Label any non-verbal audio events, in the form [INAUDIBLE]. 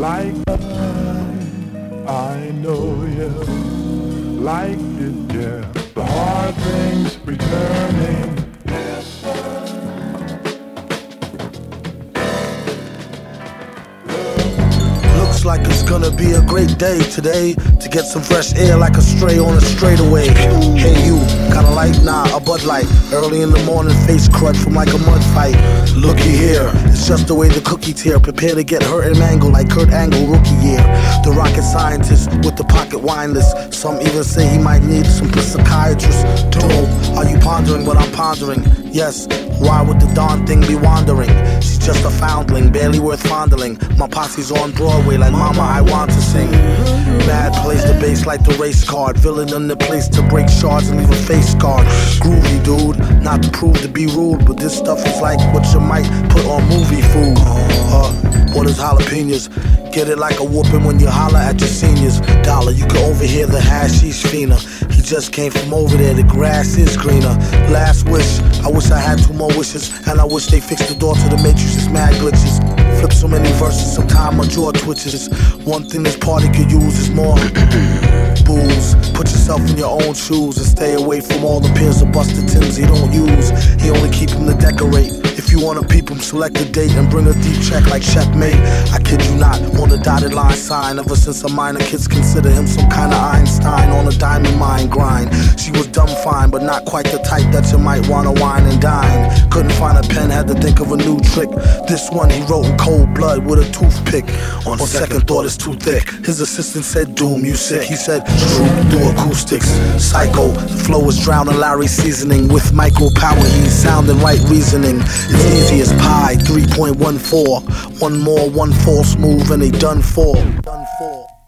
like I I know you like it, yeah. The hard things returning. Looks like it's gonna be a great day today to get some fresh air like a stray on a straightaway. Hey, you, got a light? Nah, a Bud Light. Early in the morning, face crud from like a mud fight. Looky here, it's just the way the cookie tear. Prepare to get hurt and mangled like Kurt Angle rookie year. The rocket scientist with the pocket wine list. Some even say he might need some psychiatrist. Doom, are you pondering what I'm pondering? Yes, why would the darn thing be wandering? She's just a foundling, barely worth fondling. My posse's on Broadway like Mama, I want to sing. Mad plays the bass like the race card. Villain in the place to break shards and leave a face card. Groovy not to prove to be rude, but this stuff is like what you might put on movie food. Uh, what is jalapenos? Get it like a whooping when you holler at your seniors. Dollar, you can overhear the hashish fiender. He just came from over there, the grass is greener. Last wish, I wish I had two more wishes, and I wish they fixed the door to the matrix. It's mad glitches. Flip so many verses, sometimes my jaw twitches. One thing this party could use is more [CLEARS THROAT] booze. Put yourself in your own shoes and stay away from all the peers of busted Tims he don't use. He only keep them to decorate. If you wanna peep him, select a date and bring a deep check like checkmate. I kid you not, on the dotted line sign. Ever since a minor, kids consider him some kind of Einstein on a diamond mine grind. She was dumb fine, but not quite the type that you might wanna wine and dine. Couldn't find a pen, had to think of a new trick. This one he wrote in cold blood with a toothpick. On second thought, it's too thick. His assistant said, Doom, you sick. He said, True, do acoustics. Psycho, the flow is drowning Larry seasoning with Michael power. He's sounding right reasoning. It's easy as pie, 3.14. One more, one false move, and they done for. Done for.